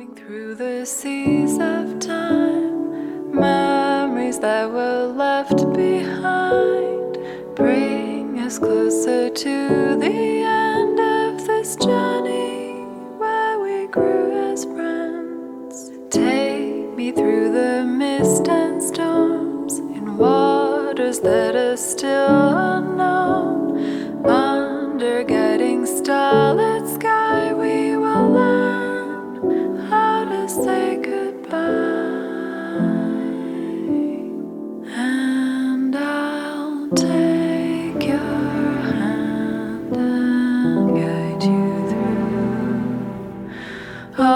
Through the seas of time, memories that were left behind bring us closer to the end of this journey where we grew as friends. Take me through the mist and storms in waters that are still unknown.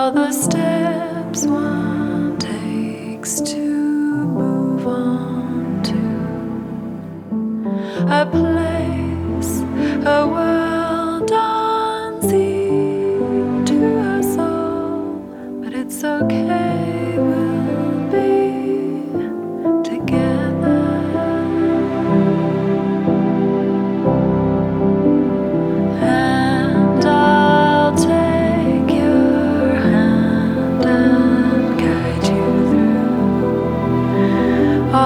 All the steps one takes to move on to a place, a world unseen to us all. But it's okay,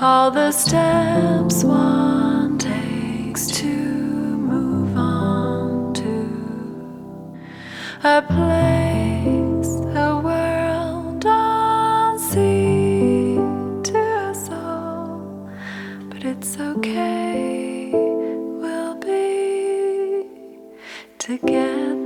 all the steps one takes to move on to a place, a world unseen to us all. But it's okay, we'll be together.